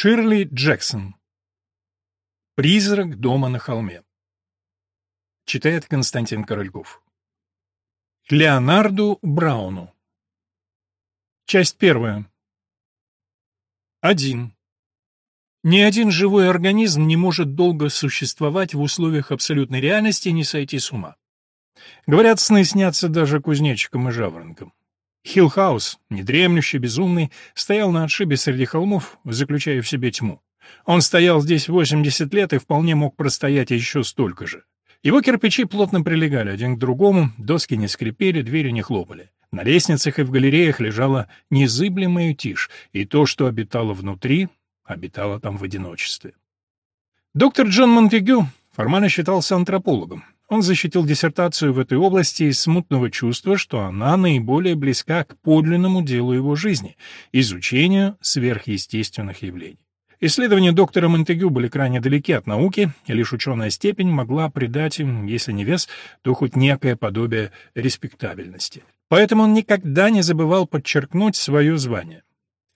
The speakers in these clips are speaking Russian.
Ширли Джексон. Призрак дома на холме. Читает Константин Корольков. Леонарду Брауну. Часть первая. Один. Ни один живой организм не может долго существовать в условиях абсолютной реальности и не сойти с ума. Говорят, сны снятся даже кузнечикам и жаворонкам. Хиллхаус, недремлющий, безумный, стоял на отшибе среди холмов, заключая в себе тьму. Он стоял здесь 80 лет и вполне мог простоять еще столько же. Его кирпичи плотно прилегали один к другому, доски не скрипели, двери не хлопали. На лестницах и в галереях лежала незыблемая тишь, и то, что обитало внутри, обитало там в одиночестве. Доктор Джон Монтегю формально считался антропологом, он защитил диссертацию в этой области из смутного чувства, что она наиболее близка к подлинному делу его жизни — изучению сверхъестественных явлений. Исследования доктора Монтегю были крайне далеки от науки, и лишь ученая степень могла придать им, если не вес, то хоть некое подобие респектабельности. Поэтому он никогда не забывал подчеркнуть свое звание.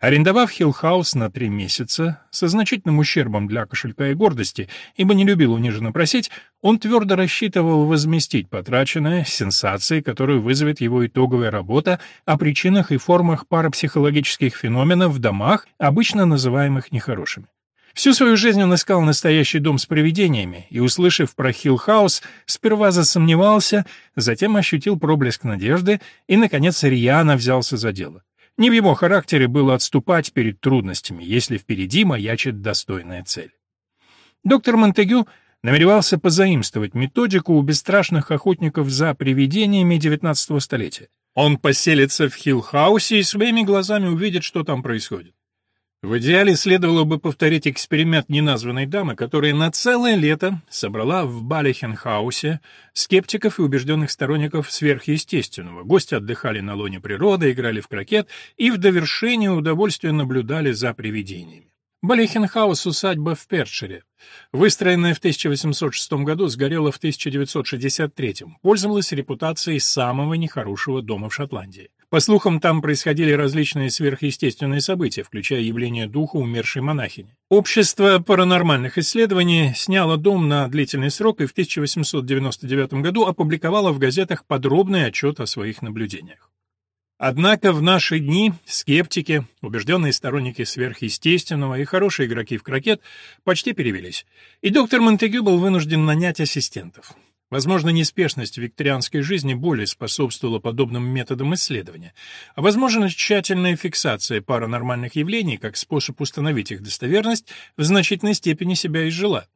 Арендовав Хиллхаус на три месяца, со значительным ущербом для кошелька и гордости, ибо не любил униженно просить, он твердо рассчитывал возместить потраченное сенсацией, которую вызовет его итоговая работа о причинах и формах парапсихологических феноменов в домах, обычно называемых нехорошими. Всю свою жизнь он искал настоящий дом с привидениями и, услышав про Хиллхаус, сперва засомневался, затем ощутил проблеск надежды и, наконец, рьяно взялся за дело. Не в его характере было отступать перед трудностями, если впереди маячит достойная цель. Доктор Монтегю намеревался позаимствовать методику у бесстрашных охотников за привидениями XIX столетия. Он поселится в Хиллхаусе и своими глазами увидит, что там происходит. В идеале следовало бы повторить эксперимент неназванной дамы, которая на целое лето собрала в Балехенхаусе скептиков и убежденных сторонников сверхъестественного. Гости отдыхали на лоне природы, играли в крокет и в довершение удовольствия наблюдали за привидениями. Балехенхаус — усадьба в Перчере. Выстроенная в 1806 году, сгорела в 1963 пользовалась репутацией самого нехорошего дома в Шотландии. По слухам, там происходили различные сверхъестественные события, включая явление духа умершей монахини. Общество паранормальных исследований сняло дом на длительный срок и в 1899 году опубликовало в газетах подробный отчет о своих наблюдениях. Однако в наши дни скептики, убежденные сторонники сверхъестественного и хорошие игроки в крокет почти перевелись, и доктор Монтегю был вынужден нанять ассистентов. Возможно, неспешность викторианской жизни более способствовала подобным методам исследования, а возможно, тщательная фиксация паранормальных явлений как способ установить их достоверность в значительной степени себя изжила.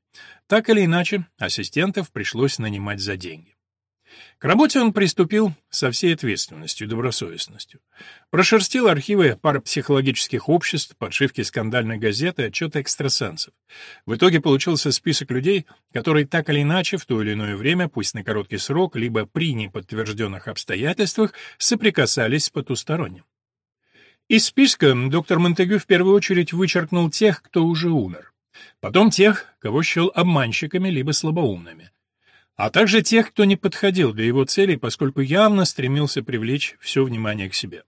Так или иначе, ассистентов пришлось нанимать за деньги. К работе он приступил со всей ответственностью и добросовестностью. Прошерстил архивы парапсихологических обществ, подшивки скандальной газеты, отчеты экстрасенсов. В итоге получился список людей, которые так или иначе в то или иное время, пусть на короткий срок, либо при неподтвержденных обстоятельствах, соприкасались с потусторонним. Из списка доктор Монтегю в первую очередь вычеркнул тех, кто уже умер. Потом тех, кого счел обманщиками либо слабоумными а также тех, кто не подходил для его целей, поскольку явно стремился привлечь все внимание к себе.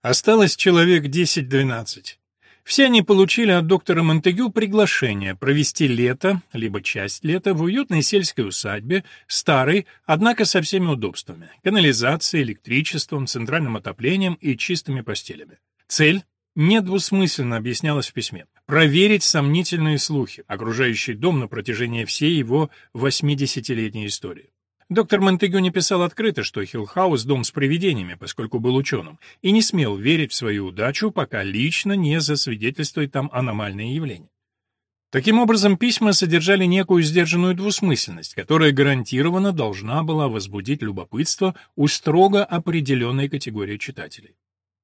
Осталось человек 10-12. Все они получили от доктора Монтегю приглашение провести лето, либо часть лета, в уютной сельской усадьбе, старой, однако со всеми удобствами – канализацией, электричеством, центральным отоплением и чистыми постелями. Цель недвусмысленно объяснялось в письме. Проверить сомнительные слухи, окружающий дом на протяжении всей его 80-летней истории. Доктор Монтегю не писал открыто, что Хиллхаус — дом с привидениями, поскольку был ученым, и не смел верить в свою удачу, пока лично не засвидетельствует там аномальные явления. Таким образом, письма содержали некую сдержанную двусмысленность, которая гарантированно должна была возбудить любопытство у строго определенной категории читателей.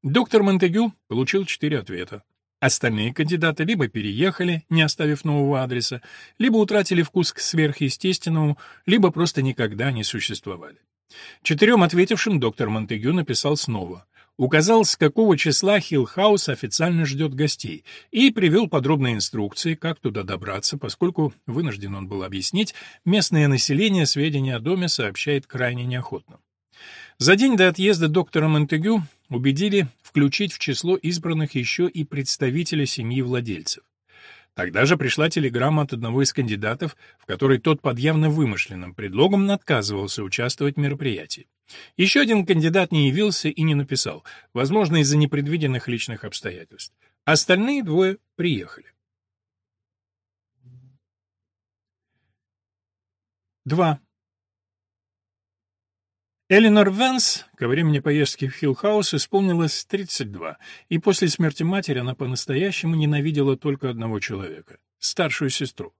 Доктор Монтегю получил четыре ответа. Остальные кандидаты либо переехали, не оставив нового адреса, либо утратили вкус к сверхъестественному, либо просто никогда не существовали. Четырем ответившим доктор Монтегю написал снова. Указал, с какого числа Хиллхаус официально ждет гостей, и привел подробные инструкции, как туда добраться, поскольку, вынужден он был объяснить, местное население сведения о доме сообщает крайне неохотно. За день до отъезда доктора Монтегю убедили включить в число избранных еще и представителя семьи владельцев. Тогда же пришла телеграмма от одного из кандидатов, в которой тот под явно вымышленным предлогом отказывался участвовать в мероприятии. Еще один кандидат не явился и не написал, возможно, из-за непредвиденных личных обстоятельств. Остальные двое приехали. 2. Эленор Венс ко времени поездки в Хиллхаус исполнилось 32, и после смерти матери она по-настоящему ненавидела только одного человека — старшую сестру.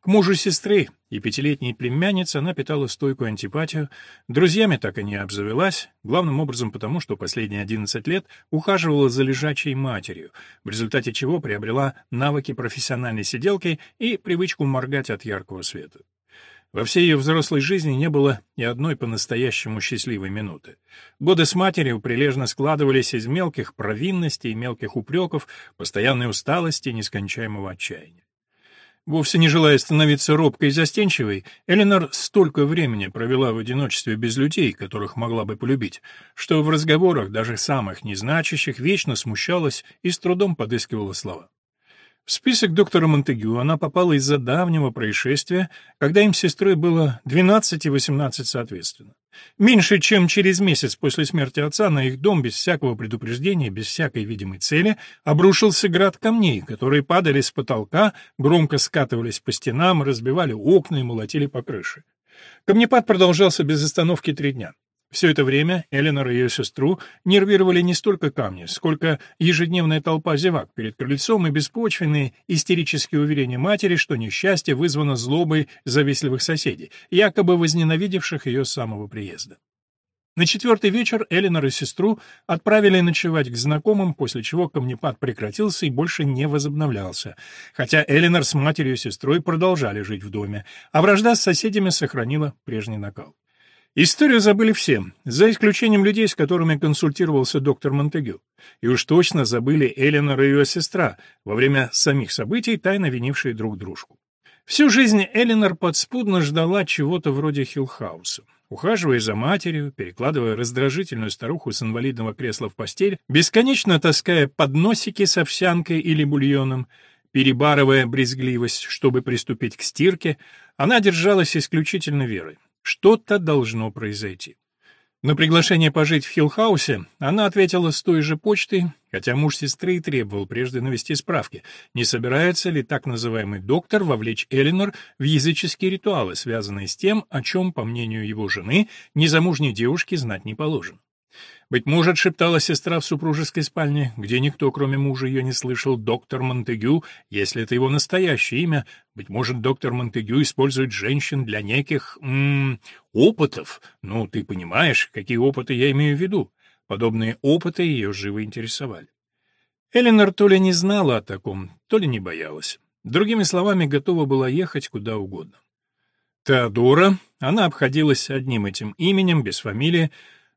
К мужу сестры и пятилетней племяннице она питала стойкую антипатию, друзьями так и не обзавелась, главным образом потому, что последние 11 лет ухаживала за лежачей матерью, в результате чего приобрела навыки профессиональной сиделки и привычку моргать от яркого света. Во всей ее взрослой жизни не было ни одной по-настоящему счастливой минуты. Годы с матерью прилежно складывались из мелких провинностей, мелких упреков, постоянной усталости и нескончаемого отчаяния. Вовсе не желая становиться робкой и застенчивой, Эленор столько времени провела в одиночестве без людей, которых могла бы полюбить, что в разговорах, даже самых незначащих, вечно смущалась и с трудом подыскивала слова. В список доктора Монтегю она попала из-за давнего происшествия, когда им с сестрой было 12 и 18 соответственно. Меньше чем через месяц после смерти отца на их дом без всякого предупреждения, без всякой видимой цели, обрушился град камней, которые падали с потолка, громко скатывались по стенам, разбивали окна и молотили по крыше. Камнепад продолжался без остановки три дня. Все это время Эленор и ее сестру нервировали не столько камни, сколько ежедневная толпа зевак перед крыльцом и беспочвенные истерические уверения матери, что несчастье вызвано злобой завистливых соседей, якобы возненавидевших ее с самого приезда. На четвертый вечер Эленор и сестру отправили ночевать к знакомым, после чего камнепад прекратился и больше не возобновлялся, хотя Эленор с матерью и сестрой продолжали жить в доме, а вражда с соседями сохранила прежний накал. Историю забыли все, за исключением людей, с которыми консультировался доктор Монтегю. И уж точно забыли Эленор и ее сестра, во время самих событий тайно винившие друг дружку. Всю жизнь Эленор подспудно ждала чего-то вроде Хиллхауса. Ухаживая за матерью, перекладывая раздражительную старуху с инвалидного кресла в постель, бесконечно таская подносики с овсянкой или бульоном, перебарывая брезгливость, чтобы приступить к стирке, она держалась исключительно верой. Что-то должно произойти. На приглашение пожить в Хиллхаусе она ответила с той же почтой, хотя муж сестры и требовал прежде навести справки, не собирается ли так называемый доктор вовлечь Эленор в языческие ритуалы, связанные с тем, о чем, по мнению его жены, незамужней девушке знать не положено. Быть может, шептала сестра в супружеской спальне, где никто, кроме мужа, ее не слышал, доктор Монтегю, если это его настоящее имя. Быть может, доктор Монтегю использует женщин для неких... М -м, опытов. Ну, ты понимаешь, какие опыты я имею в виду. Подобные опыты ее живо интересовали. Эленор то ли не знала о таком, то ли не боялась. Другими словами, готова была ехать куда угодно. Теодора, она обходилась одним этим именем, без фамилии,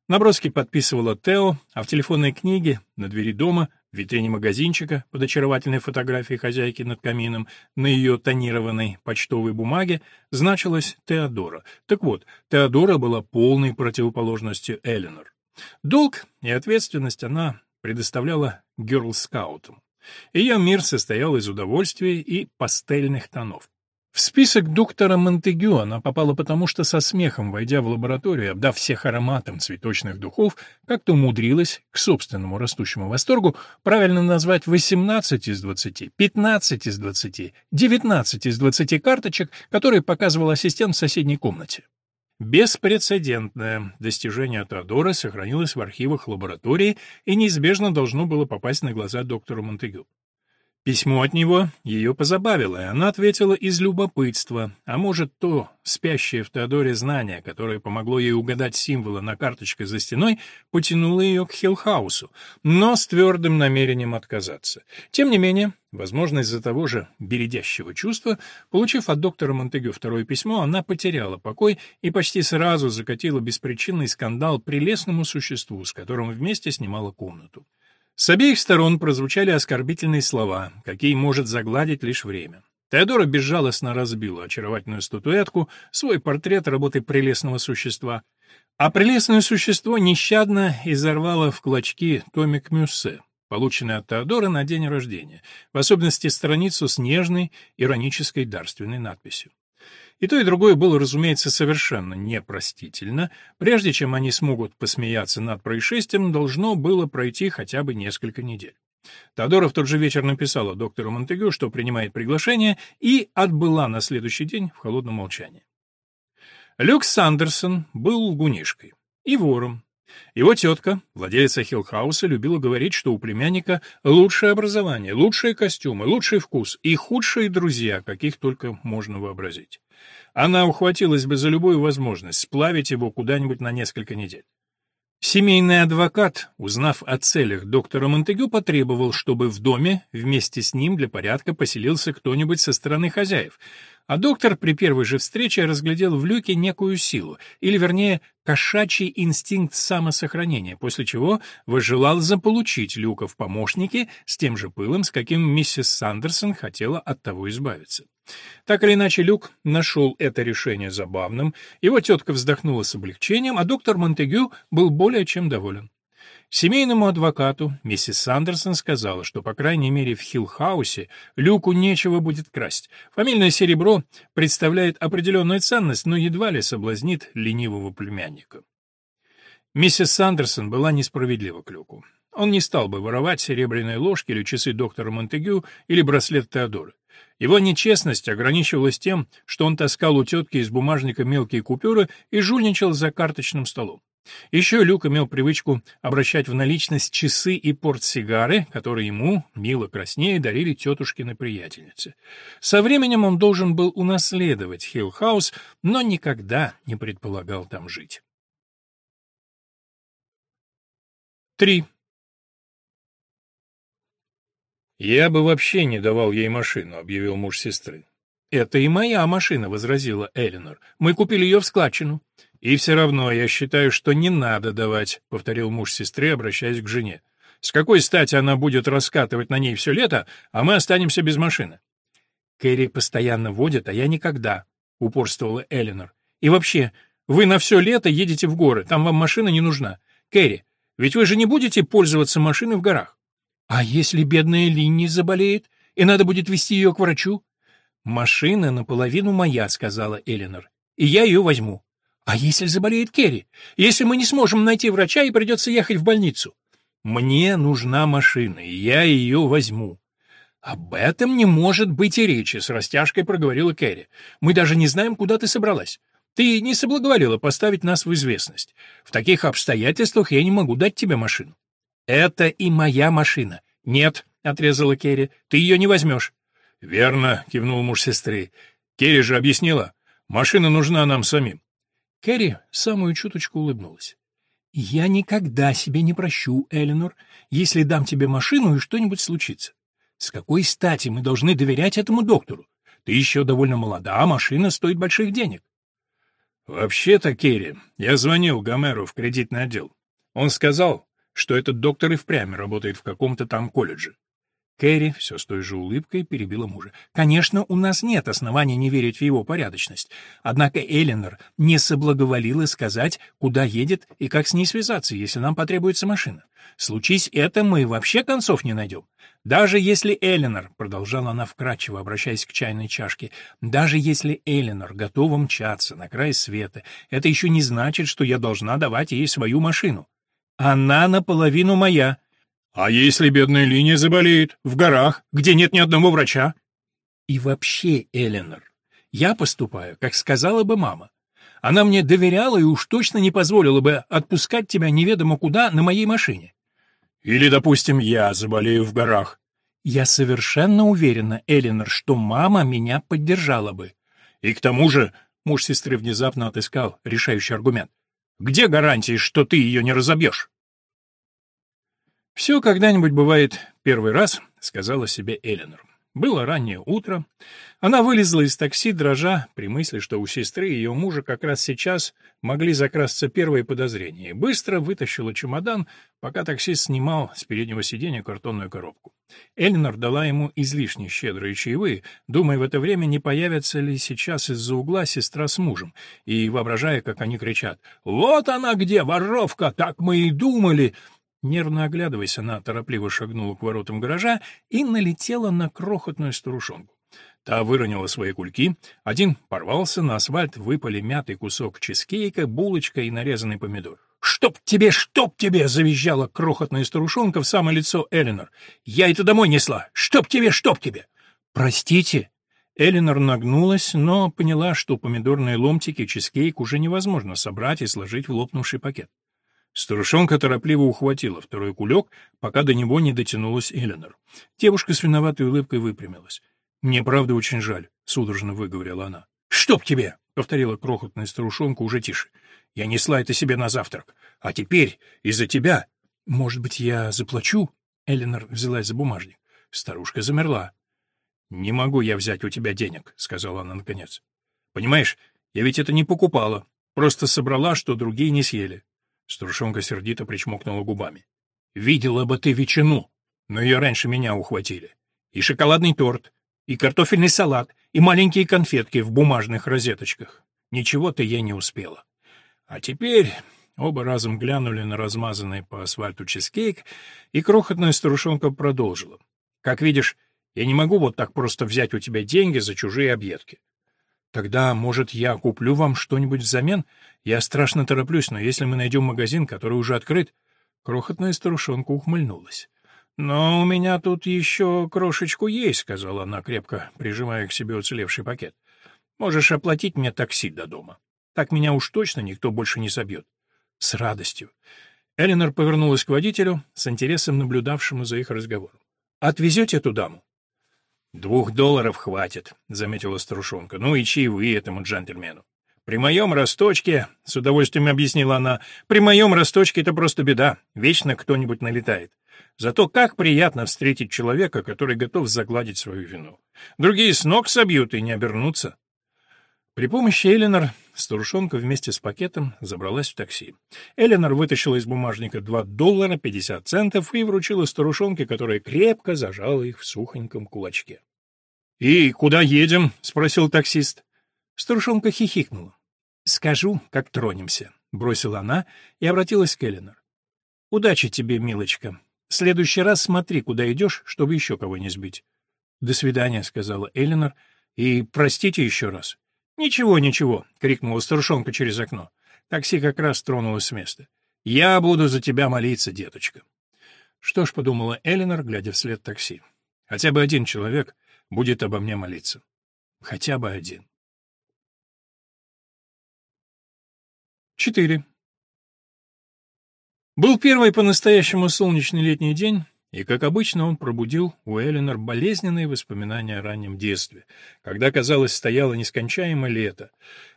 Наброски подписывала Тео, а в телефонной книге, на двери дома, в витрине магазинчика, под очаровательной фотографией хозяйки над камином, на ее тонированной почтовой бумаге, значилась Теодора. Так вот, Теодора была полной противоположностью Эленор. Долг и ответственность она предоставляла герл-скаутам. Ее мир состоял из удовольствия и пастельных тонов. В список доктора Монтегю она попала потому, что со смехом, войдя в лабораторию, обдав всех ароматом цветочных духов, как-то умудрилась, к собственному растущему восторгу, правильно назвать 18 из 20, 15 из 20, 19 из 20 карточек, которые показывал ассистент в соседней комнате. Беспрецедентное достижение Теодора сохранилось в архивах лаборатории и неизбежно должно было попасть на глаза доктору Монтегю. Письмо от него ее позабавило, и она ответила из любопытства, а может, то спящее в Теодоре знание, которое помогло ей угадать символы на карточке за стеной, потянуло ее к Хиллхаусу, но с твердым намерением отказаться. Тем не менее, возможно, из-за того же бередящего чувства, получив от доктора Монтегю второе письмо, она потеряла покой и почти сразу закатила беспричинный скандал прелестному существу, с которым вместе снимала комнату. С обеих сторон прозвучали оскорбительные слова, какие может загладить лишь время. Теодора безжалостно разбила очаровательную статуэтку, свой портрет работы прелестного существа, а прелестное существо нещадно изорвало в клочки томик Мюссе. полученный от Теодора на день рождения, в особенности страницу с нежной, иронической дарственной надписью. И то, и другое было, разумеется, совершенно непростительно. Прежде чем они смогут посмеяться над происшествием, должно было пройти хотя бы несколько недель. Теодора в тот же вечер написала доктору Монтегю, что принимает приглашение, и отбыла на следующий день в холодном молчании. Люк Сандерсон был лгунишкой и вором. Его тетка, владелица Хиллхауса, любила говорить, что у племянника лучшее образование, лучшие костюмы, лучший вкус и худшие друзья, каких только можно вообразить. Она ухватилась бы за любую возможность сплавить его куда-нибудь на несколько недель. Семейный адвокат, узнав о целях доктора Монтегю, потребовал, чтобы в доме вместе с ним для порядка поселился кто-нибудь со стороны хозяев, а доктор при первой же встрече разглядел в Люке некую силу, или, вернее, кошачий инстинкт самосохранения, после чего возжелал заполучить Люка в помощники с тем же пылом, с каким миссис Сандерсон хотела от того избавиться. Так или иначе, Люк нашел это решение забавным, его тетка вздохнула с облегчением, а доктор Монтегю был более чем доволен. Семейному адвокату миссис Сандерсон сказала, что, по крайней мере, в Хиллхаусе Люку нечего будет красть. Фамильное серебро представляет определенную ценность, но едва ли соблазнит ленивого племянника. Миссис Сандерсон была несправедлива к Люку. Он не стал бы воровать серебряные ложки или часы доктора Монтегю или браслет Теодора. Его нечестность ограничивалась тем, что он таскал у тетки из бумажника мелкие купюры и жульничал за карточным столом. Еще Люк имел привычку обращать в наличность часы и портсигары, которые ему, мило краснея, дарили тетушкины приятельницы. Со временем он должен был унаследовать Хиллхаус, но никогда не предполагал там жить. 3. «Я бы вообще не давал ей машину», — объявил муж сестры. «Это и моя машина», — возразила Элинор. «Мы купили ее в складчину». «И все равно я считаю, что не надо давать», — повторил муж сестры, обращаясь к жене. «С какой стати она будет раскатывать на ней все лето, а мы останемся без машины?» «Кэрри постоянно водит, а я никогда», — упорствовала Элинор. «И вообще, вы на все лето едете в горы, там вам машина не нужна. Кэрри, ведь вы же не будете пользоваться машиной в горах». «А если бедная Линни заболеет, и надо будет вести ее к врачу?» «Машина наполовину моя», — сказала Элинор, — «и я ее возьму». А если заболеет Керри? Если мы не сможем найти врача и придется ехать в больницу? Мне нужна машина, и я ее возьму. Об этом не может быть и речи, с растяжкой проговорила Керри. Мы даже не знаем, куда ты собралась. Ты не соблаговолила поставить нас в известность. В таких обстоятельствах я не могу дать тебе машину. Это и моя машина. Нет, отрезала Керри, ты ее не возьмешь. Верно, кивнул муж сестры. Керри же объяснила, машина нужна нам самим. Кэрри самую чуточку улыбнулась. «Я никогда себе не прощу, Эленор, если дам тебе машину и что-нибудь случится. С какой стати мы должны доверять этому доктору? Ты еще довольно молода, а машина стоит больших денег». «Вообще-то, Керри, я звонил Гомеру в кредитный отдел. Он сказал, что этот доктор и впрямь работает в каком-то там колледже. Кэрри все с той же улыбкой перебила мужа. «Конечно, у нас нет оснований не верить в его порядочность. Однако Эленор не соблаговолила сказать, куда едет и как с ней связаться, если нам потребуется машина. Случись это, мы вообще концов не найдем. Даже если Эленор, — продолжала она вкратчиво, обращаясь к чайной чашке, — даже если Эленор готова мчаться на край света, это еще не значит, что я должна давать ей свою машину. Она наполовину моя». А если бедная линия заболеет? В горах, где нет ни одного врача? И вообще, Эленор, я поступаю, как сказала бы мама. Она мне доверяла и уж точно не позволила бы отпускать тебя неведомо куда на моей машине. Или, допустим, я заболею в горах. Я совершенно уверена, Эленор, что мама меня поддержала бы. И к тому же, муж сестры внезапно отыскал решающий аргумент. Где гарантии, что ты ее не разобьешь? «Все когда-нибудь бывает первый раз», — сказала себе Эленор. Было раннее утро. Она вылезла из такси, дрожа, при мысли, что у сестры и ее мужа как раз сейчас могли закрасться первые подозрения, и быстро вытащила чемодан, пока таксист снимал с переднего сиденья картонную коробку. Эленор дала ему излишне щедрые чаевые, думая в это время, не появится ли сейчас из-за угла сестра с мужем, и воображая, как они кричат «Вот она где, воровка! Так мы и думали!» Нервно оглядываясь, она торопливо шагнула к воротам гаража и налетела на крохотную старушонку. Та выронила свои кульки, один порвался, на асфальт выпали мятый кусок чизкейка, булочка и нарезанный помидор. «Чтоб тебе, чтоб тебе!» — завизжала крохотная старушонка в самое лицо Элинор. «Я это домой несла! Чтоб тебе, чтоб тебе!» «Простите!» Элинор нагнулась, но поняла, что помидорные ломтики чизкейк уже невозможно собрать и сложить в лопнувший пакет. Старушонка торопливо ухватила второй кулек, пока до него не дотянулась Эленор. Девушка с виноватой улыбкой выпрямилась. «Мне правда очень жаль», — судорожно выговорила она. «Чтоб тебе!» — повторила крохотная старушонка уже тише. «Я несла это себе на завтрак. А теперь из-за тебя...» «Может быть, я заплачу?» Эленор взялась за бумажник. Старушка замерла. «Не могу я взять у тебя денег», — сказала она наконец. «Понимаешь, я ведь это не покупала. Просто собрала, что другие не съели». Старушонка сердито причмокнула губами. «Видела бы ты ветчину, но ее раньше меня ухватили. И шоколадный торт, и картофельный салат, и маленькие конфетки в бумажных розеточках. Ничего-то я не успела. А теперь оба разом глянули на размазанный по асфальту чизкейк, и крохотная старушонка продолжила. Как видишь, я не могу вот так просто взять у тебя деньги за чужие объедки. Тогда, может, я куплю вам что-нибудь взамен? Я страшно тороплюсь, но если мы найдем магазин, который уже открыт... Крохотная старушонка ухмыльнулась. «Но у меня тут еще крошечку есть», — сказала она, крепко прижимая к себе уцелевший пакет. «Можешь оплатить мне такси до дома. Так меня уж точно никто больше не собьет». «С радостью». Эленор повернулась к водителю, с интересом наблюдавшему за их разговором. «Отвезете эту даму?» «Двух долларов хватит», — заметила старушонка. «Ну и чаевые этому джентльмену». «При моем росточке», — с удовольствием объяснила она, — «при моем росточке это просто беда. Вечно кто-нибудь налетает. Зато как приятно встретить человека, который готов загладить свою вину. Другие с ног собьют и не обернутся. При помощи Эленор старушонка вместе с пакетом забралась в такси. Эленор вытащила из бумажника 2 доллара 50 центов и вручила старушонке, которая крепко зажала их в сухоньком кулачке. «И куда едем?» — спросил таксист. Старушонка хихикнула. «Скажу, как тронемся», — бросила она и обратилась к Эленор. «Удачи тебе, милочка. В следующий раз смотри, куда идешь, чтобы еще кого не сбить. — До свидания, — сказала Элинор, — и простите еще раз. — Ничего, ничего, — крикнула старушонка через окно. Такси как раз тронулось с места. — Я буду за тебя молиться, деточка. Что ж, — подумала Элинор, глядя вслед такси, — хотя бы один человек будет обо мне молиться. Хотя бы один. Четыре. Был первый по-настоящему солнечный летний день, и, как обычно, он пробудил у Эленор болезненные воспоминания о раннем детстве, когда, казалось, стояло нескончаемое лето.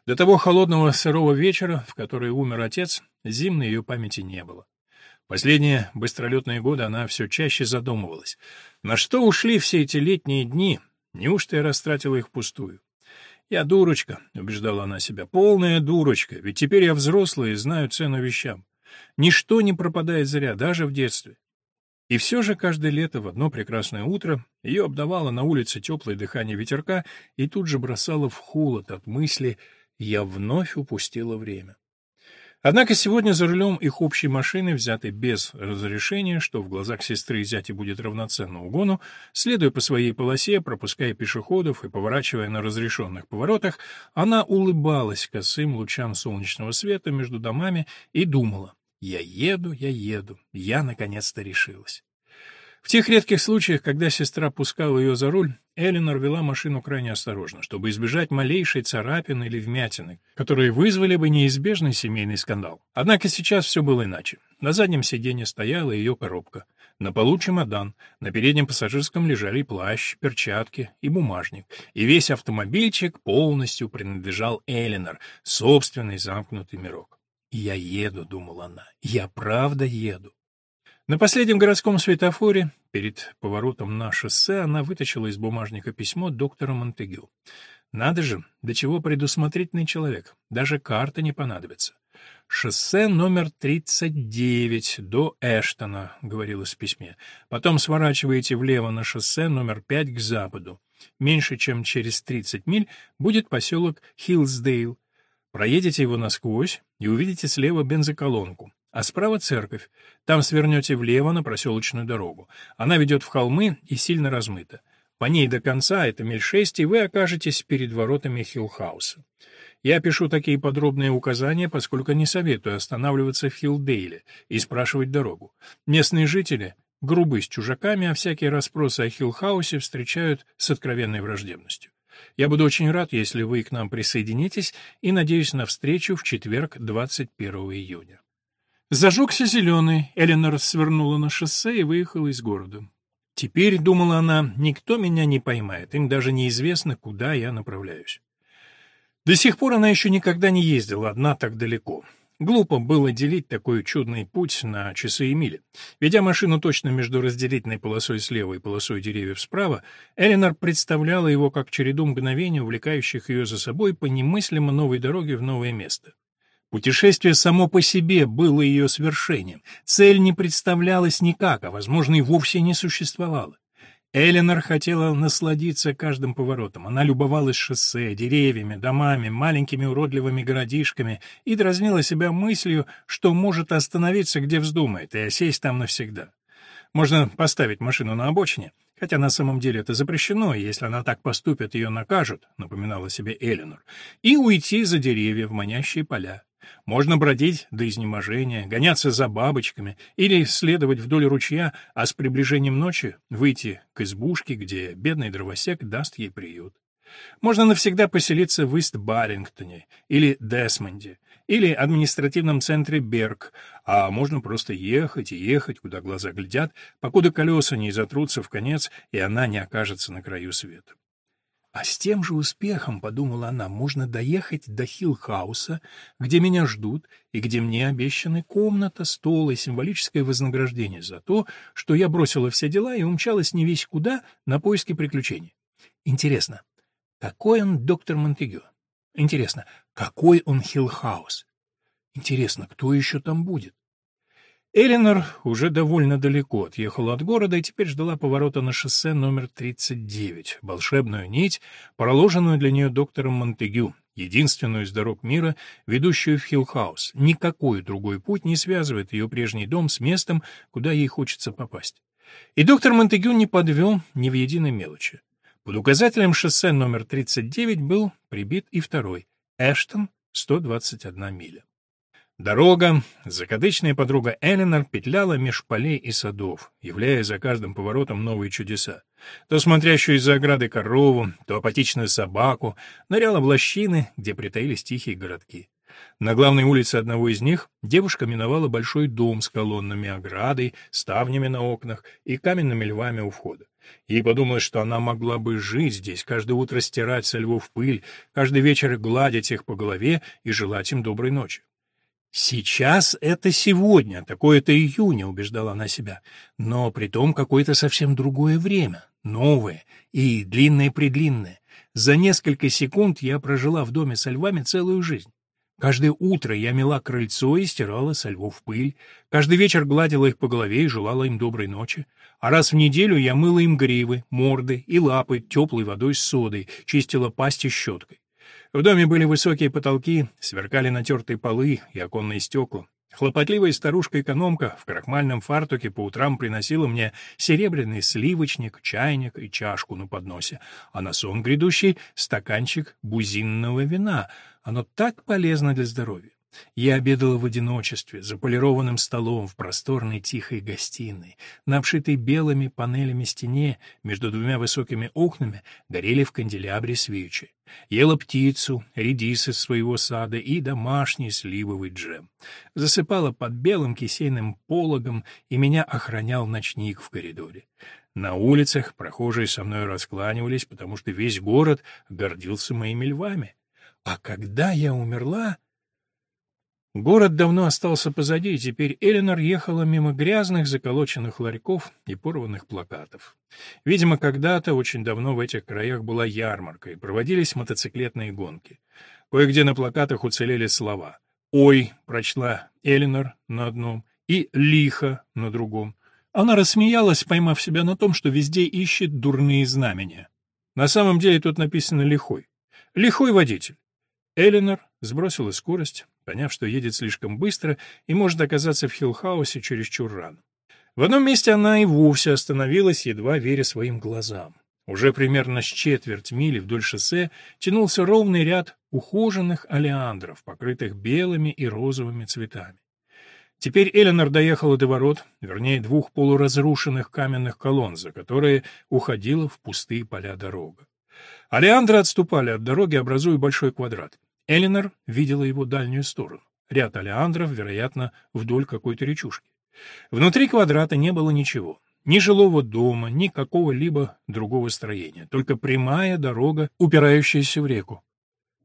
До того холодного сырого вечера, в который умер отец, зим на ее памяти не было. Последние быстролетные годы она все чаще задумывалась. На что ушли все эти летние дни? Неужто я растратила их впустую? «Я дурочка», — убеждала она себя, — «полная дурочка, ведь теперь я взрослая и знаю цену вещам. Ничто не пропадает зря, даже в детстве. И все же каждое лето в одно прекрасное утро ее обдавало на улице теплое дыхание ветерка и тут же бросало в холод от мысли «я вновь упустила время». Однако сегодня за рулем их общей машины, взятой без разрешения, что в глазах сестры и зяти будет равноценно угону, следуя по своей полосе, пропуская пешеходов и поворачивая на разрешенных поворотах, она улыбалась косым лучам солнечного света между домами и думала я еду, я еду, я наконец-то решилась. В тех редких случаях, когда сестра пускала ее за руль, Эленор вела машину крайне осторожно, чтобы избежать малейшей царапины или вмятины, которые вызвали бы неизбежный семейный скандал. Однако сейчас все было иначе. На заднем сиденье стояла ее коробка. На полу чемодан, на переднем пассажирском лежали плащ, перчатки и бумажник, и весь автомобильчик полностью принадлежал Эленор, собственный замкнутый мирок. «Я еду», — думала она, — «я правда еду». На последнем городском светофоре, перед поворотом на шоссе, она вытащила из бумажника письмо доктора Монтегю. Надо же, до чего предусмотрительный человек, даже карта не понадобится. «Шоссе номер 39 до Эштона», — говорилось в письме. «Потом сворачиваете влево на шоссе номер 5 к западу. Меньше чем через 30 миль будет поселок Хиллсдейл, Проедете его насквозь и увидите слева бензоколонку. А справа церковь. Там свернете влево на проселочную дорогу. Она ведет в холмы и сильно размыта. По ней до конца, это миль шесть, и вы окажетесь перед воротами Хиллхауса. Я пишу такие подробные указания, поскольку не советую останавливаться в Хилдейле и спрашивать дорогу. Местные жители грубы с чужаками, а всякие расспросы о Хиллхаусе встречают с откровенной враждебностью. Я буду очень рад, если вы к нам присоединитесь, и надеюсь на встречу в четверг, 21 июня. Зажегся зеленый, Эленор свернула на шоссе и выехала из города. Теперь, думала она, никто меня не поймает, им даже неизвестно, куда я направляюсь. До сих пор она еще никогда не ездила одна так далеко. Глупо было делить такой чудный путь на часы и мили. Ведя машину точно между разделительной полосой слева и полосой деревьев справа, Эленор представляла его как череду мгновений, увлекающих ее за собой по немыслимо новой дороге в новое место. Путешествие само по себе было ее свершением. Цель не представлялась никак, а, возможно, и вовсе не существовала. Эленор хотела насладиться каждым поворотом. Она любовалась шоссе, деревьями, домами, маленькими уродливыми городишками и дразнила себя мыслью, что может остановиться, где вздумает, и осесть там навсегда. Можно поставить машину на обочине, хотя на самом деле это запрещено, и если она так поступит, ее накажут, напоминала себе Эленор, и уйти за деревья в манящие поля. Можно бродить до изнеможения, гоняться за бабочками или следовать вдоль ручья, а с приближением ночи выйти к избушке, где бедный дровосек даст ей приют. Можно навсегда поселиться в Ист-Баррингтоне или Десмонде, или административном центре Берг, а можно просто ехать и ехать, куда глаза глядят, покуда колеса не затрутся в конец, и она не окажется на краю света. А с тем же успехом, — подумала она, — можно доехать до Хиллхауса, где меня ждут и где мне обещаны комната, стол и символическое вознаграждение за то, что я бросила все дела и умчалась не весь куда на поиски приключений. Интересно, какой он доктор Монтегю? Интересно, какой он Хиллхаус? Интересно, кто еще там будет? Эленор уже довольно далеко отъехала от города и теперь ждала поворота на шоссе номер 39, волшебную нить, проложенную для нее доктором Монтегю, единственную из дорог мира, ведущую в Хиллхаус. Никакой другой путь не связывает ее прежний дом с местом, куда ей хочется попасть. И доктор Монтегю не подвел ни в единой мелочи. Под указателем шоссе номер 39 был прибит и второй — Эштон, 121 миля. Дорога, закадычная подруга Эленор, петляла меж полей и садов, являя за каждым поворотом новые чудеса. То смотрящую из-за ограды корову, то апатичную собаку, ныряла в лощины, где притаились тихие городки. На главной улице одного из них девушка миновала большой дом с колоннами оградой, ставнями на окнах и каменными львами у входа. Ей подумалось, что она могла бы жить здесь, каждое утро стирать со львов пыль, каждый вечер гладить их по голове и желать им доброй ночи. Сейчас это сегодня, такое-то июня, убеждала она себя, но при том какое-то совсем другое время, новое и длинное-предлинное. За несколько секунд я прожила в доме со львами целую жизнь. Каждое утро я мела крыльцо и стирала со львов пыль, каждый вечер гладила их по голове и желала им доброй ночи, а раз в неделю я мыла им гривы, морды и лапы теплой водой с содой, чистила пасти щеткой. В доме были высокие потолки, сверкали натертые полы и оконные стекла. Хлопотливая старушка-экономка в крахмальном фартуке по утрам приносила мне серебряный сливочник, чайник и чашку на подносе, а на сон грядущий — стаканчик бузинного вина. Оно так полезно для здоровья. Я обедала в одиночестве, за полированным столом в просторной тихой гостиной. На обшитой белыми панелями стене между двумя высокими окнами горели в канделябре свечи. Ела птицу, редис из своего сада и домашний сливовый джем. Засыпала под белым кисейным пологом, и меня охранял ночник в коридоре. На улицах прохожие со мной раскланивались, потому что весь город гордился моими львами. А когда я умерла... Город давно остался позади, и теперь Эленор ехала мимо грязных заколоченных ларьков и порванных плакатов. Видимо, когда-то, очень давно в этих краях была ярмарка, и проводились мотоциклетные гонки. Кое-где на плакатах уцелели слова «Ой», — прочла Эленор на одном, и «Лихо» на другом. Она рассмеялась, поймав себя на том, что везде ищет дурные знамения. На самом деле тут написано «Лихой». «Лихой водитель». Эленор сбросила скорость, поняв, что едет слишком быстро и может оказаться в Хиллхаусе чересчур рано. В одном месте она и вовсе остановилась, едва веря своим глазам. Уже примерно с четверть мили вдоль шоссе тянулся ровный ряд ухоженных олеандров, покрытых белыми и розовыми цветами. Теперь Эленор доехала до ворот, вернее, двух полуразрушенных каменных колонн, за которые уходила в пустые поля дорога. Олеандры отступали от дороги, образуя большой квадрат. Эленор видела его дальнюю сторону. Ряд олеандров, вероятно, вдоль какой-то речушки. Внутри квадрата не было ничего. Ни жилого дома, ни какого-либо другого строения, только прямая дорога, упирающаяся в реку.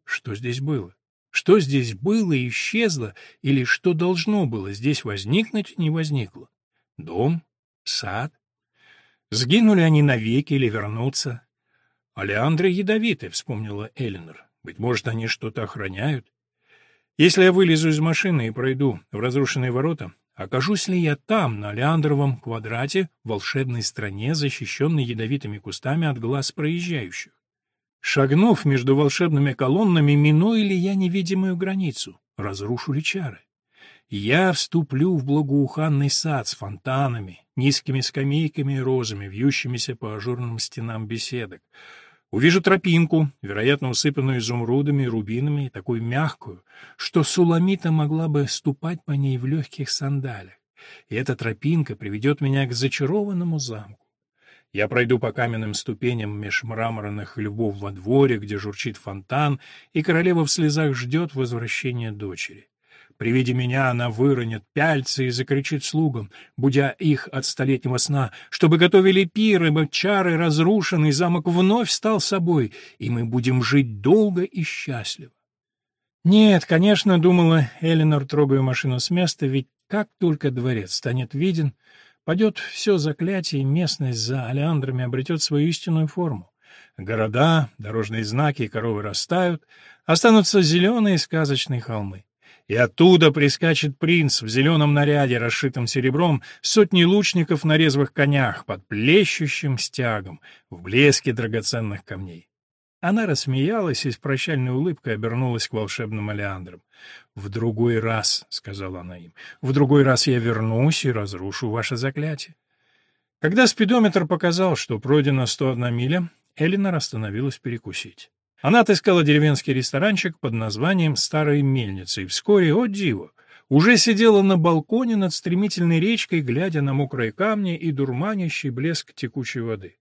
Что здесь было? Что здесь было и исчезло, или что должно было здесь возникнуть не возникло? Дом? Сад? Сгинули они навеки или вернутся? «Алеандры ядовиты», — вспомнила Эленор. «Быть может, они что-то охраняют?» «Если я вылезу из машины и пройду в разрушенные ворота, окажусь ли я там, на Леандровом квадрате, в волшебной стране, защищенной ядовитыми кустами от глаз проезжающих? Шагнув между волшебными колоннами, миную ли я невидимую границу? Разрушу ли чары? Я вступлю в благоуханный сад с фонтанами, низкими скамейками и розами, вьющимися по ажурным стенам беседок. Увижу тропинку, вероятно, усыпанную изумрудами и рубинами, и такую мягкую, что Суламита могла бы ступать по ней в легких сандалях. И эта тропинка приведет меня к зачарованному замку. Я пройду по каменным ступеням меж мраморных львов во дворе, где журчит фонтан, и королева в слезах ждет возвращения дочери. При виде меня она выронит пяльцы и закричит слугам, будя их от столетнего сна, чтобы готовили пиры, ибо чары разрушенный замок вновь стал собой, и мы будем жить долго и счастливо. Нет, конечно, думала Эленор, трогая машину с места, ведь как только дворец станет виден, Падет все заклятие, и местность за олеандрами обретет свою истинную форму. Города, дорожные знаки и коровы растают, останутся зеленые сказочные холмы. И оттуда прискачет принц в зеленом наряде, расшитом серебром, сотни лучников на резвых конях, под плещущим стягом, в блеске драгоценных камней. Она рассмеялась и с прощальной улыбкой обернулась к волшебным олеандрам. «В другой раз», — сказала она им, — «в другой раз я вернусь и разрушу ваше заклятие». Когда спидометр показал, что пройдено 101 миля, Элинор остановилась перекусить. Она отыскала деревенский ресторанчик под названием «Старая мельница» и вскоре, о диво, уже сидела на балконе над стремительной речкой, глядя на мокрые камни и дурманящий блеск текучей воды.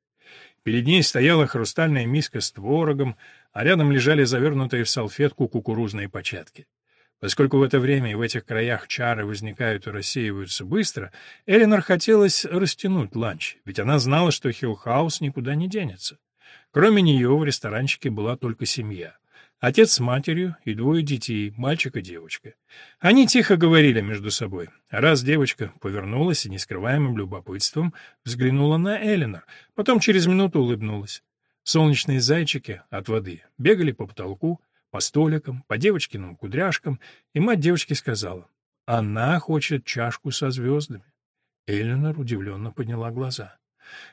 Перед ней стояла хрустальная миска с творогом, а рядом лежали завернутые в салфетку кукурузные початки. Поскольку в это время и в этих краях чары возникают и рассеиваются быстро, Эленор хотелось растянуть ланч, ведь она знала, что Хиллхаус никуда не денется. Кроме нее в ресторанчике была только семья. Отец с матерью и двое детей, мальчик и девочка. Они тихо говорили между собой. Раз девочка повернулась и с нескрываемым любопытством взглянула на Эленор, потом через минуту улыбнулась. Солнечные зайчики от воды бегали по потолку, по столикам, по девочкиным кудряшкам, и мать девочки сказала, «Она хочет чашку со звездами». Эленор удивленно подняла глаза.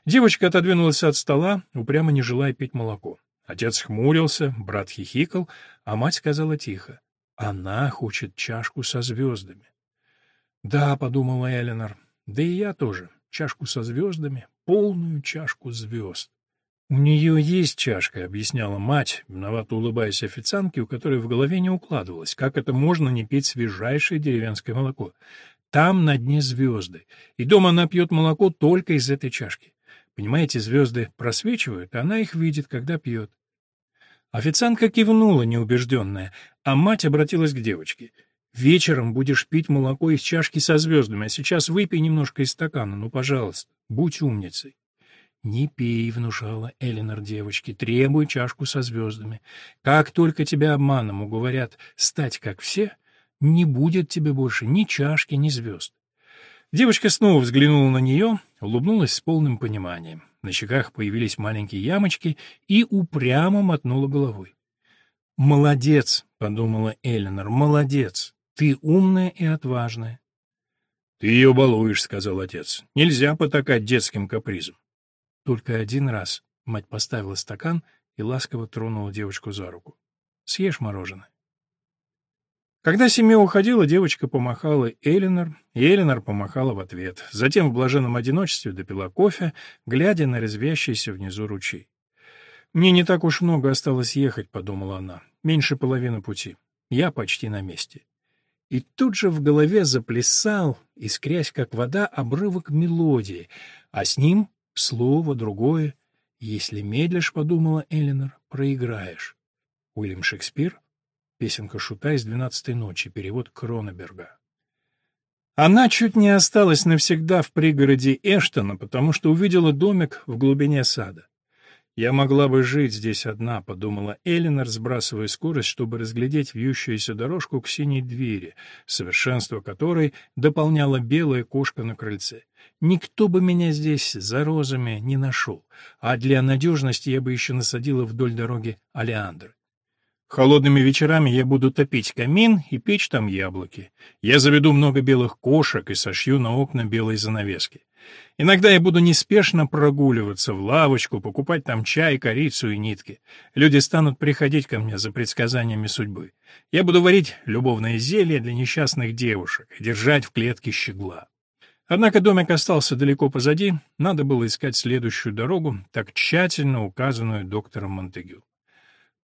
Девочка отодвинулась от стола, упрямо не желая пить молоко. Отец хмурился, брат хихикал, а мать сказала тихо. «Она хочет чашку со звездами». «Да», — подумала Эленор, — «да и я тоже. Чашку со звездами, полную чашку звезд». «У нее есть чашка», — объясняла мать, виновато улыбаясь официантке, у которой в голове не укладывалось, как это можно не пить свежайшее деревенское молоко. Там на дне звезды, и дома она пьет молоко только из этой чашки. Понимаете, звезды просвечивают, а она их видит, когда пьет. Официантка кивнула, неубежденная, а мать обратилась к девочке. «Вечером будешь пить молоко из чашки со звездами, а сейчас выпей немножко из стакана, ну, пожалуйста, будь умницей». «Не пей», — внушала Эленор девочке, — «требуй чашку со звездами. Как только тебя обманом уговорят стать как все, не будет тебе больше ни чашки, ни звезд. Девочка снова взглянула на нее, улыбнулась с полным пониманием. На щеках появились маленькие ямочки и упрямо мотнула головой. «Молодец!» — подумала Эленор. «Молодец! Ты умная и отважная!» «Ты ее балуешь», — сказал отец. «Нельзя потакать детским капризом». Только один раз мать поставила стакан и ласково тронула девочку за руку. «Съешь мороженое». Когда семья уходила, девочка помахала Элинор, и Элинор помахала в ответ. Затем в блаженном одиночестве допила кофе, глядя на резвящийся внизу ручей. «Мне не так уж много осталось ехать», — подумала она. «Меньше половины пути. Я почти на месте». И тут же в голове заплясал, искрясь как вода, обрывок мелодии, а с ним слово другое. «Если медлишь», — подумала Элинор, — «проиграешь». Уильям Шекспир Песенка Шута из «Двенадцатой ночи», перевод Кронеберга. Она чуть не осталась навсегда в пригороде Эштона, потому что увидела домик в глубине сада. «Я могла бы жить здесь одна», — подумала Элинор, сбрасывая скорость, чтобы разглядеть вьющуюся дорожку к синей двери, совершенство которой дополняла белая кошка на крыльце. «Никто бы меня здесь за розами не нашел, а для надежности я бы еще насадила вдоль дороги алиандры. Холодными вечерами я буду топить камин и печь там яблоки. Я заведу много белых кошек и сошью на окна белые занавески. Иногда я буду неспешно прогуливаться в лавочку, покупать там чай, корицу и нитки. Люди станут приходить ко мне за предсказаниями судьбы. Я буду варить любовное зелье для несчастных девушек и держать в клетке щегла. Однако домик остался далеко позади, надо было искать следующую дорогу, так тщательно указанную доктором Монтегю.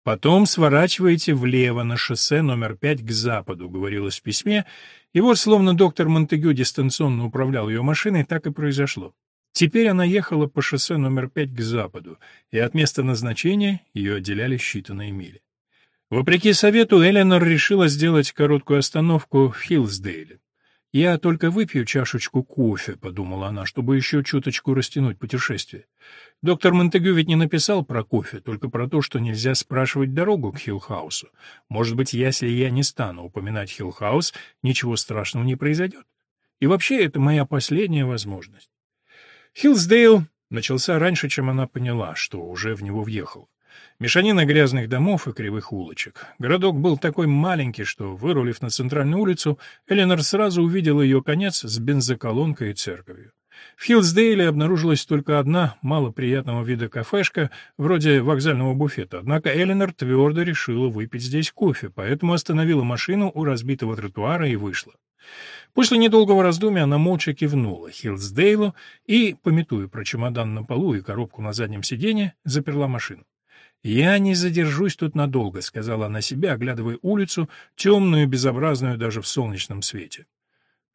Потом сворачиваете влево на шоссе номер пять к западу, говорилось в письме, и вот словно доктор Монтегю дистанционно управлял ее машиной, так и произошло. Теперь она ехала по шоссе номер пять к западу, и от места назначения ее отделяли считанные мили. Вопреки совету, Эленор решила сделать короткую остановку в Хиллсдейле. «Я только выпью чашечку кофе», — подумала она, чтобы еще чуточку растянуть путешествие. Доктор Монтегю ведь не написал про кофе, только про то, что нельзя спрашивать дорогу к Хиллхаусу. Может быть, если я не стану упоминать Хиллхаус, ничего страшного не произойдет. И вообще, это моя последняя возможность. Хиллсдейл начался раньше, чем она поняла, что уже в него въехала. Мешанина грязных домов и кривых улочек. Городок был такой маленький, что, вырулив на центральную улицу, Эленор сразу увидела ее конец с бензоколонкой и церковью. В Хиллсдейле обнаружилась только одна малоприятного вида кафешка, вроде вокзального буфета, однако Эленор твердо решила выпить здесь кофе, поэтому остановила машину у разбитого тротуара и вышла. После недолгого раздумья она молча кивнула Хиллсдейлу и, пометуя про чемодан на полу и коробку на заднем сиденье, заперла машину. «Я не задержусь тут надолго», — сказала она себе, оглядывая улицу, темную и безобразную даже в солнечном свете.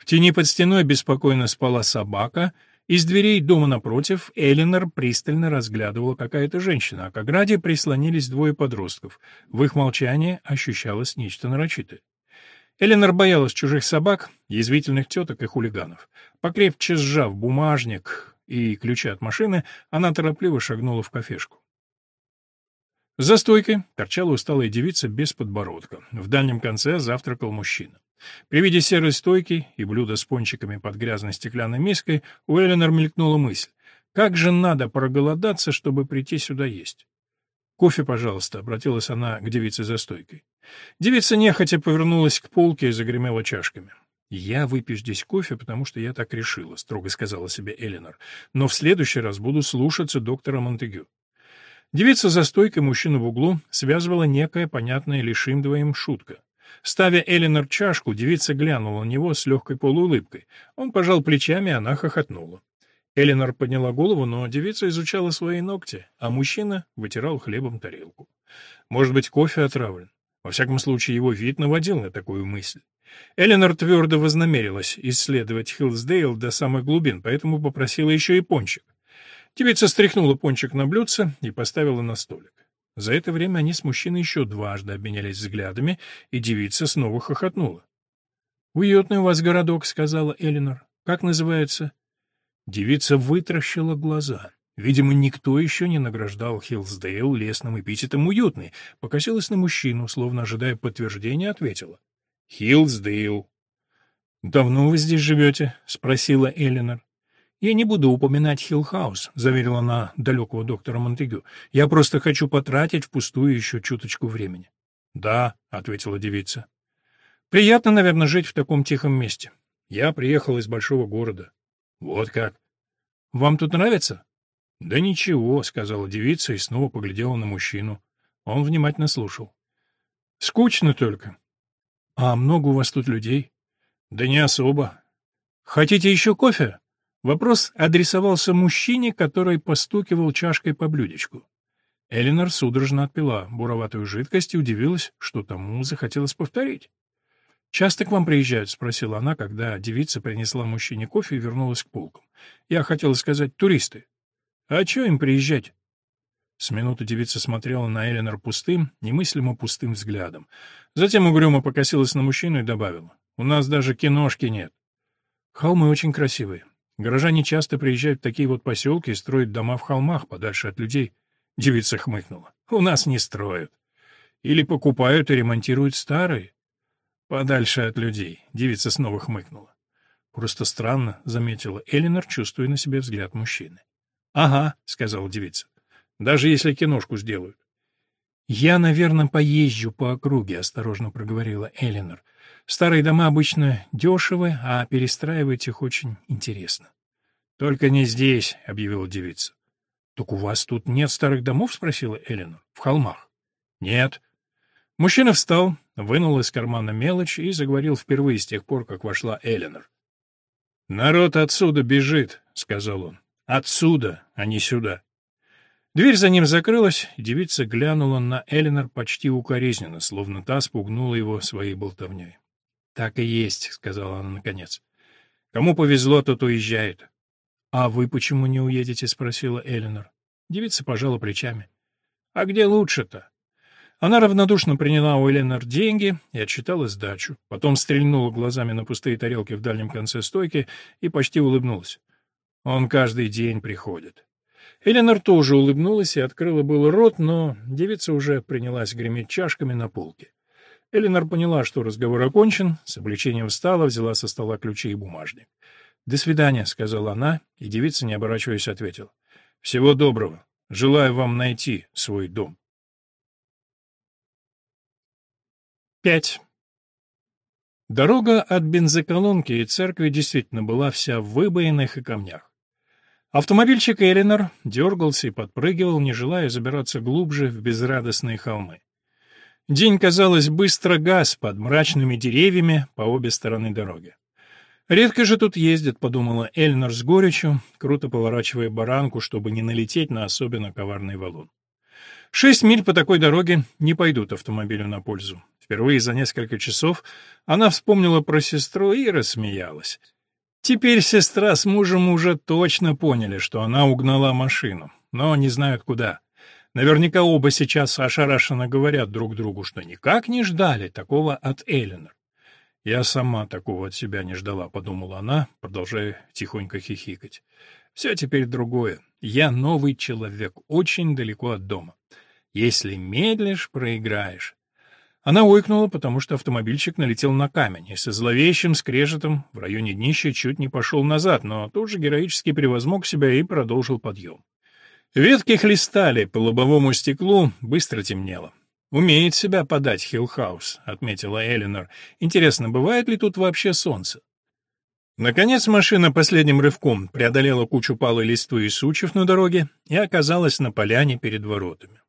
В тени под стеной беспокойно спала собака, из дверей дома напротив Элинор пристально разглядывала какая-то женщина, а к ограде прислонились двое подростков. В их молчании ощущалось нечто нарочитое. Эленор боялась чужих собак, язвительных теток и хулиганов. Покрепче сжав бумажник и ключи от машины, она торопливо шагнула в кафешку. За стойкой торчала усталая девица без подбородка. В дальнем конце завтракал мужчина. При виде серой стойки и блюда с пончиками под грязной стеклянной миской у Эленор мелькнула мысль. Как же надо проголодаться, чтобы прийти сюда есть? «Кофе, пожалуйста», — обратилась она к девице за стойкой. Девица нехотя повернулась к полке и загремела чашками. «Я выпью здесь кофе, потому что я так решила», — строго сказала себе Эленор. «Но в следующий раз буду слушаться доктора Монтегю». Девицу за стойкой и мужчину в углу связывала некая понятная лишь им двоим шутка. Ставя Эленор чашку, девица глянула на него с легкой полуулыбкой. Он пожал плечами, она хохотнула. Эленор подняла голову, но девица изучала свои ногти, а мужчина вытирал хлебом тарелку. Может быть, кофе отравлен? Во всяком случае, его вид наводил на такую мысль. Эленор твердо вознамерилась исследовать Хиллсдейл до самых глубин, поэтому попросила еще и пончик. Девица стряхнула пончик на блюдце и поставила на столик. За это время они с мужчиной еще дважды обменялись взглядами, и девица снова хохотнула. «Уютный у вас городок», — сказала Элинор. «Как называется?» Девица вытращила глаза. Видимо, никто еще не награждал Хиллсдейл лестным эпитетом «уютный». Покосилась на мужчину, словно ожидая подтверждения, ответила. «Хиллсдейл». «Давно вы здесь живете?» — спросила Элинор. «Я не буду упоминать Хиллхаус», — заверила она далекого доктора Монтегю. «Я просто хочу потратить впустую еще чуточку времени». «Да», — ответила девица. «Приятно, наверное, жить в таком тихом месте. Я приехал из большого города». «Вот как». «Вам тут нравится?» «Да ничего», — сказала девица и снова поглядела на мужчину. Он внимательно слушал. «Скучно только». «А много у вас тут людей?» «Да не особо». «Хотите еще кофе?» Вопрос адресовался мужчине, который постукивал чашкой по блюдечку. Элинор судорожно отпила буроватую жидкость и удивилась, что тому захотелось повторить. «Часто к вам приезжают?» — спросила она, когда девица принесла мужчине кофе и вернулась к полкам. «Я хотела сказать, туристы». «А чё им приезжать?» С минуты девица смотрела на Эленор пустым, немыслимо пустым взглядом. Затем угрюмо покосилась на мужчину и добавила. «У нас даже киношки нет». «Холмы очень красивые. Горожане часто приезжают в такие вот поселки и строят дома в холмах, подальше от людей. Девица хмыкнула. У нас не строят. Или покупают и ремонтируют старые. Подальше от людей. Девица снова хмыкнула. Просто странно, заметила Элинор, чувствуя на себе взгляд мужчины. Ага, сказала девица. Даже если киношку сделают. «Я, наверное, поезжу по округе», — осторожно проговорила Элинор. Старые дома обычно дешевы, а перестраивать их очень интересно. — Только не здесь, — объявила девица. — Так у вас тут нет старых домов? — спросила Эллинор. — В холмах. — Нет. Мужчина встал, вынул из кармана мелочь и заговорил впервые с тех пор, как вошла Эллинор. — Народ отсюда бежит, — сказал он. — Отсюда, а не сюда. Дверь за ним закрылась, девица глянула на Эллинор почти укоризненно, словно та спугнула его своей болтовней. «Так и есть», — сказала она наконец. «Кому повезло, тот уезжает». «А вы почему не уедете?» — спросила Эленор. Девица пожала плечами. «А где лучше-то?» Она равнодушно приняла у Эленор деньги и отчитала сдачу. Потом стрельнула глазами на пустые тарелки в дальнем конце стойки и почти улыбнулась. «Он каждый день приходит». Эленор тоже улыбнулась и открыла был рот, но девица уже принялась греметь чашками на полке. Элинор поняла, что разговор окончен, с облегчением встала, взяла со стола ключи и бумажник. «До свидания», — сказала она, и девица, не оборачиваясь, ответила. «Всего доброго. Желаю вам найти свой дом». Пять. Дорога от бензоколонки и церкви действительно была вся в выбоинах и камнях. Автомобильчик Элинор дергался и подпрыгивал, не желая забираться глубже в безрадостные холмы. День, казалось, быстро гас под мрачными деревьями по обе стороны дороги. «Редко же тут ездят», — подумала Эльнар с горечью, круто поворачивая баранку, чтобы не налететь на особенно коварный валун. Шесть миль по такой дороге не пойдут автомобилю на пользу. Впервые за несколько часов она вспомнила про сестру и рассмеялась. Теперь сестра с мужем уже точно поняли, что она угнала машину, но не знают куда. Наверняка оба сейчас ошарашенно говорят друг другу, что никак не ждали такого от Эленор. «Я сама такого от себя не ждала», — подумала она, продолжая тихонько хихикать. «Все теперь другое. Я новый человек, очень далеко от дома. Если медлишь, проиграешь». Она ойкнула, потому что автомобильчик налетел на камень и со зловещим скрежетом в районе днища чуть не пошел назад, но тут же героически превозмог себя и продолжил подъем. Ветки хлестали по лобовому стеклу, быстро темнело. «Умеет себя подать Хиллхаус», — отметила Элинор. «Интересно, бывает ли тут вообще солнце?» Наконец машина последним рывком преодолела кучу палой листвы и сучьев на дороге и оказалась на поляне перед воротами.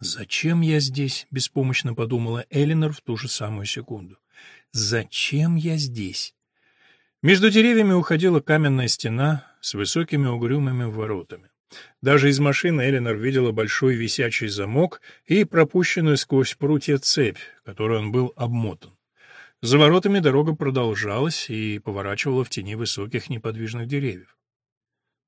«Зачем я здесь?» — беспомощно подумала Элинор в ту же самую секунду. «Зачем я здесь?» Между деревьями уходила каменная стена с высокими угрюмыми воротами. Даже из машины Эленор видела большой висячий замок и пропущенную сквозь прутья цепь, которой он был обмотан. За воротами дорога продолжалась и поворачивала в тени высоких неподвижных деревьев.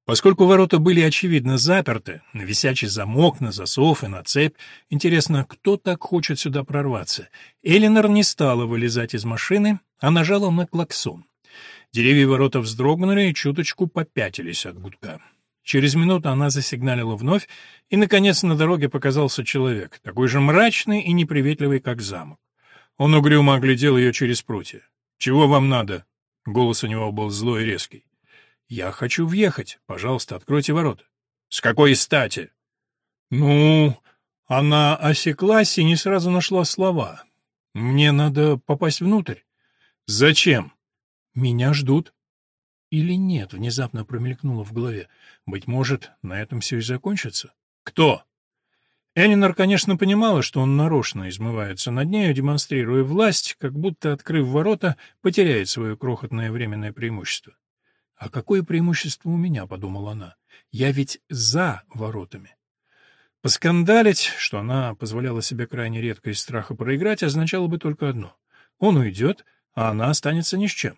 Поскольку ворота были очевидно заперты, на висячий замок, на засов и на цепь, интересно, кто так хочет сюда прорваться? Эленор не стала вылезать из машины, а нажала на клаксон. Деревья ворота вздрогнули и чуточку попятились от гудка. Через минуту она засигналила вновь, и, наконец, на дороге показался человек, такой же мрачный и неприветливый, как замок. Он угрюмо оглядел ее через прутья. «Чего вам надо?» Голос у него был злой и резкий. «Я хочу въехать. Пожалуйста, откройте ворота». «С какой стати?» «Ну...» Она осеклась и не сразу нашла слова. «Мне надо попасть внутрь». «Зачем?» «Меня ждут» или нет, внезапно промелькнуло в голове. Быть может, на этом все и закончится? Кто? Элинор, конечно, понимала, что он нарочно измывается над нею, демонстрируя власть, как будто, открыв ворота, потеряет свое крохотное временное преимущество. «А какое преимущество у меня?» — подумала она. «Я ведь за воротами». Поскандалить, что она позволяла себе крайне редко из страха проиграть, означало бы только одно. Он уйдет, а она останется ни с чем.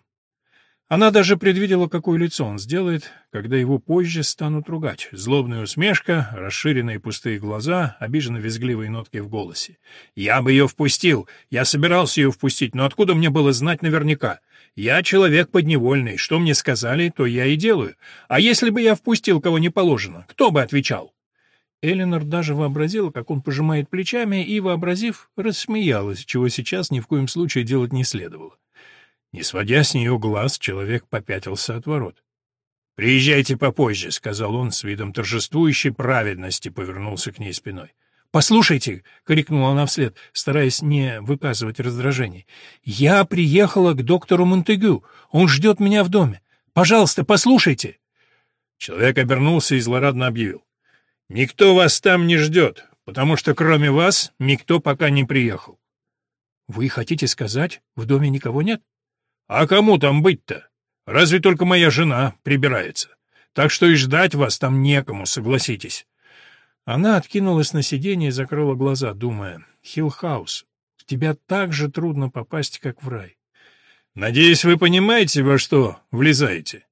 Она даже предвидела, какое лицо он сделает, когда его позже станут ругать. Злобная усмешка, расширенные пустые глаза, обиженно-визгливые нотки в голосе. «Я бы ее впустил! Я собирался ее впустить, но откуда мне было знать наверняка? Я человек подневольный, что мне сказали, то я и делаю. А если бы я впустил кого не положено, кто бы отвечал?» Эленор даже вообразила, как он пожимает плечами, и, вообразив, рассмеялась, чего сейчас ни в коем случае делать не следовало. Не сводя с нее глаз, человек попятился от ворот. «Приезжайте попозже», — сказал он с видом торжествующей праведности, повернулся к ней спиной. «Послушайте», — крикнула она вслед, стараясь не выказывать раздражение, — «я приехала к доктору Монтегю. Он ждет меня в доме. Пожалуйста, послушайте». Человек обернулся и злорадно объявил. «Никто вас там не ждет, потому что кроме вас никто пока не приехал». «Вы хотите сказать, в доме никого нет?» А кому там быть-то? Разве только моя жена прибирается. Так что и ждать вас там некому, согласитесь. Она откинулась на сиденье и закрыла глаза, думая, «Хиллхаус, в тебя так же трудно попасть, как в рай». «Надеюсь, вы понимаете, во что влезаете?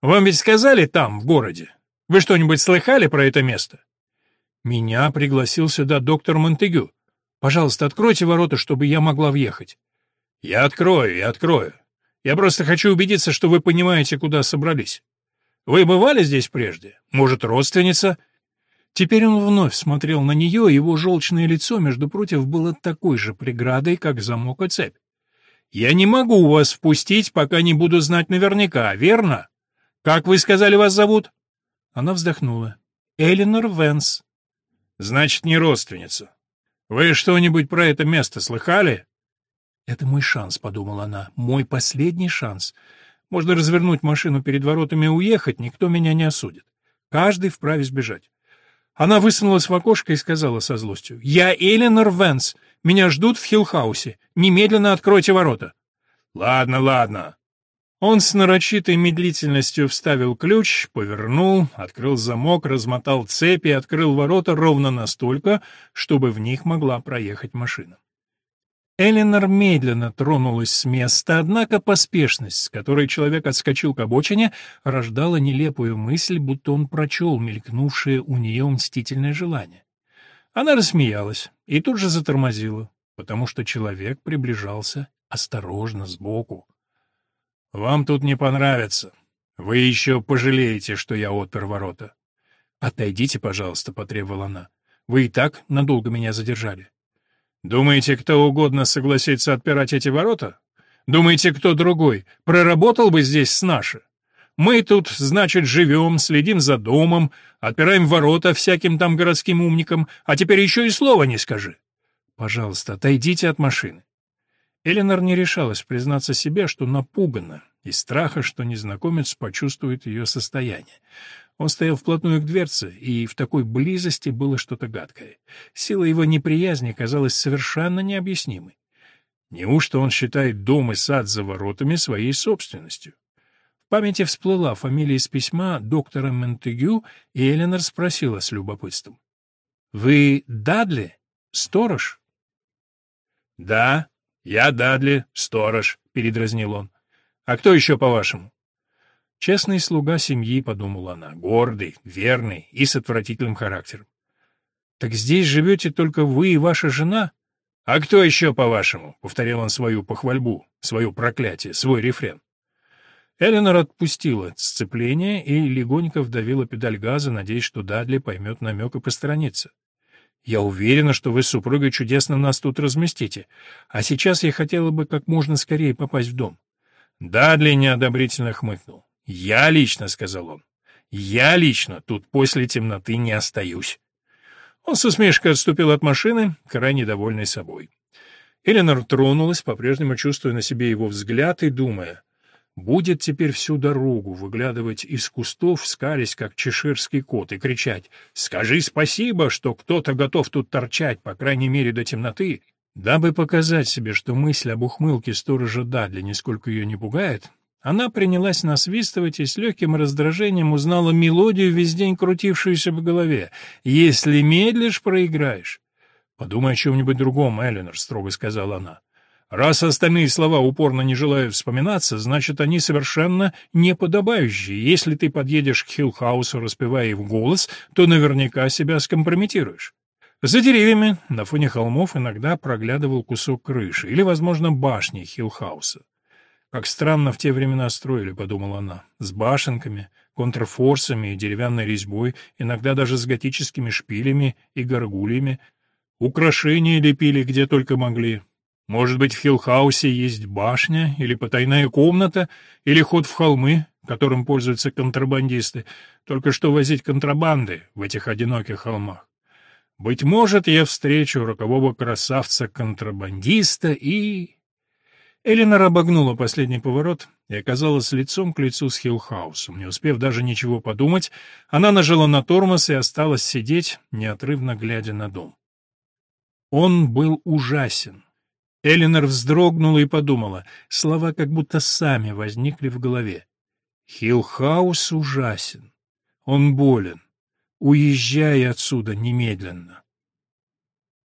Вам ведь сказали там, в городе? Вы что-нибудь слыхали про это место?» «Меня пригласил сюда доктор Монтегю. Пожалуйста, откройте ворота, чтобы я могла въехать». «Я открою, я открою. Я просто хочу убедиться, что вы понимаете, куда собрались. Вы бывали здесь прежде? Может, родственница?» Теперь он вновь смотрел на нее, его желчное лицо, между против, было такой же преградой, как замок и цепь. «Я не могу вас впустить, пока не буду знать наверняка, верно? Как вы сказали, вас зовут?» Она вздохнула. «Элинор Венс». «Значит, не родственница. Вы что-нибудь про это место слыхали?» «Это мой шанс», — подумала она, — «мой последний шанс. Можно развернуть машину перед воротами и уехать, никто меня не осудит. Каждый вправе сбежать». Она высунулась в окошко и сказала со злостью, «Я Эленор Венс. Меня ждут в Хиллхаусе. Немедленно откройте ворота». «Ладно, ладно». Он с нарочитой медлительностью вставил ключ, повернул, открыл замок, размотал цепи и открыл ворота ровно настолько, чтобы в них могла проехать машина. Эленор медленно тронулась с места, однако поспешность, с которой человек отскочил к обочине, рождала нелепую мысль, будто он прочел мелькнувшее у нее мстительное желание. Она рассмеялась и тут же затормозила, потому что человек приближался осторожно сбоку. «Вам тут не понравится. Вы еще пожалеете, что я отпер ворота». «Отойдите, пожалуйста», — потребовала она. «Вы и так надолго меня задержали». Думаете, кто угодно согласится отпирать эти ворота? Думаете, кто другой проработал бы здесь с наши? Мы тут, значит, живем, следим за домом, отпираем ворота всяким там городским умникам, а теперь еще и слова не скажи. Пожалуйста, отойдите от машины. Эленор не решалась признаться себе, что напугана, из страха, что незнакомец почувствует ее состояние. Он стоял вплотную к дверце, и в такой близости было что-то гадкое. Сила его неприязни казалась совершенно необъяснимой. Неужто он считает дом и сад за воротами своей собственностью? В памяти всплыла фамилия из письма доктора Монтегю, и Эленор спросила с любопытством. — Вы Дадли? Сторож? — Да, я Дадли, сторож, — передразнил он. — А кто еще, по-вашему? Честный слуга семьи, подумала она, гордый, верный и с отвратительным характером. Так здесь живете только вы и ваша жена? А кто еще, по-вашему? Повторил он свою похвальбу, свое проклятие, свой рефрен. Эленор отпустила сцепление и легонько вдавила педаль газа, надеясь, что Дадли поймет намек и посторонится. «Я уверена, что вы с супругой чудесно нас тут разместите, а сейчас я хотела бы как можно скорее попасть в дом». Дадли неодобрительно хмыкнул. «Я лично», — сказал он, — «я лично тут после темноты не остаюсь». Он с усмешкой отступил от машины, крайне довольный собой. Эленор тронулась, по-прежнему чувствуя на себе его взгляд и думая, будет теперь всю дорогу выглядывать из кустов, скались, как чеширский кот, и кричать «Скажи спасибо, что кто-то готов тут торчать, по крайней мере, до темноты». Дабы показать себе, что мысль об ухмылке сторожа Дадли нисколько ее не пугает, она принялась насвистывать и с легким раздражением узнала мелодию, весь день крутившуюся в голове. «Если медлишь, проиграешь». «Подумай о чем-нибудь другом, Эленор», — строго сказала она. Раз остальные слова упорно не желают вспоминаться, значит, они совершенно неподобающие. Если ты подъедешь к Хиллхаусу, распевая в голос, то наверняка себя скомпрометируешь. За деревьями, на фоне холмов, иногда проглядывал кусок крыши или, возможно, башни Хиллхауса. «Как странно в те времена строили», — подумала она, — «с башенками, контрфорсами и деревянной резьбой, иногда даже с готическими шпилями и горгульями. Украшения лепили где только могли, может быть, в Хиллхаусе есть башня или потайная комната, или ход в холмы, которым пользуются контрабандисты, только что возить контрабанды в этих одиноких холмах. Быть может, я встречу рокового красавца-контрабандиста и... Элинор обогнула последний поворот и оказалась лицом к лицу с Хиллхаусом. Не успев даже ничего подумать, она нажала на тормоз и осталась сидеть, неотрывно глядя на дом. Он был ужасен. Элинор вздрогнула и подумала. Слова как будто сами возникли в голове. Хиллхаус ужасен. Он болен. Уезжай отсюда немедленно.